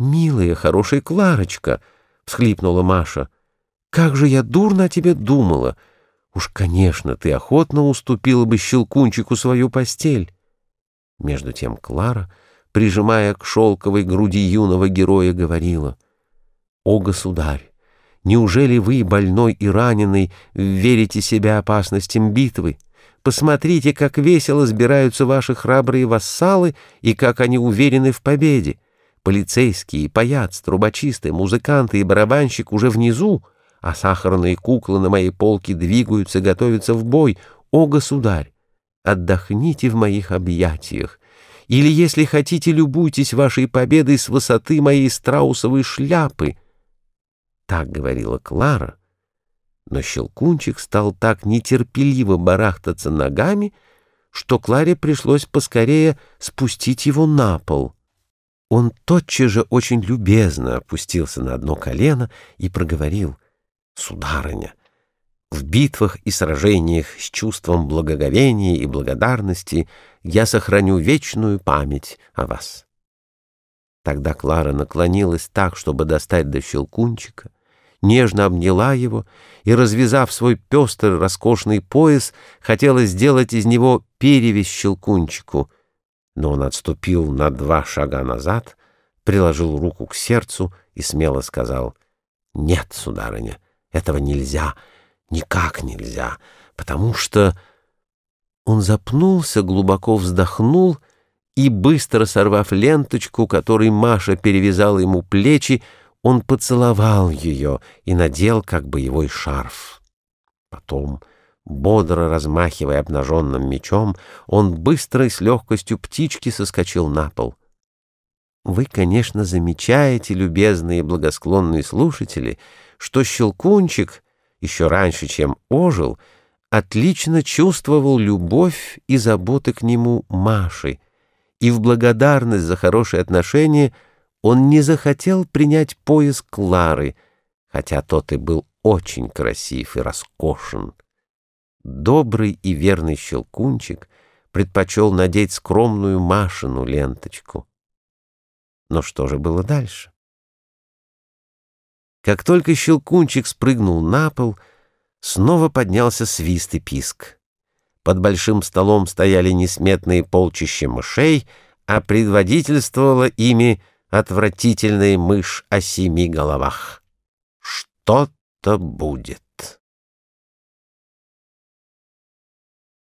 «Милая, хорошая Кларочка!» — всхлипнула Маша. «Как же я дурно о тебе думала! Уж, конечно, ты охотно уступила бы Щелкунчику свою постель!» Между тем Клара, прижимая к шелковой груди юного героя, говорила. «О, государь! Неужели вы, больной и раненый, верите себя опасностям битвы? Посмотрите, как весело сбираются ваши храбрые вассалы и как они уверены в победе. Полицейские, паяц, трубочисты, музыканты и барабанщик уже внизу, а сахарные куклы на моей полке двигаются, готовятся в бой. О, государь, отдохните в моих объятиях. Или, если хотите, любуйтесь вашей победой с высоты моей страусовой шляпы. Так говорила Клара, но Щелкунчик стал так нетерпеливо барахтаться ногами, что Кларе пришлось поскорее спустить его на пол — он тотчас же очень любезно опустился на одно колено и проговорил, «Сударыня, в битвах и сражениях с чувством благоговения и благодарности я сохраню вечную память о вас». Тогда Клара наклонилась так, чтобы достать до щелкунчика, нежно обняла его и, развязав свой пестрый роскошный пояс, хотела сделать из него перевесь щелкунчику — но он отступил на два шага назад, приложил руку к сердцу и смело сказал, «Нет, сударыня, этого нельзя, никак нельзя, потому что...» Он запнулся, глубоко вздохнул и, быстро сорвав ленточку, которой Маша перевязала ему плечи, он поцеловал ее и надел как бы его шарф. Потом Бодро размахивая обнаженным мечом, он быстро и с легкостью птички соскочил на пол. Вы, конечно, замечаете, любезные и благосклонные слушатели, что Щелкунчик, еще раньше, чем ожил, отлично чувствовал любовь и заботы к нему Маши, и в благодарность за хорошие отношения он не захотел принять пояс Клары, хотя тот и был очень красив и роскошен. Добрый и верный щелкунчик предпочел надеть скромную Машину ленточку. Но что же было дальше? Как только щелкунчик спрыгнул на пол, снова поднялся свист и писк. Под большим столом стояли несметные полчища мышей, а предводительствовала ими отвратительная мышь о семи головах. Что-то будет.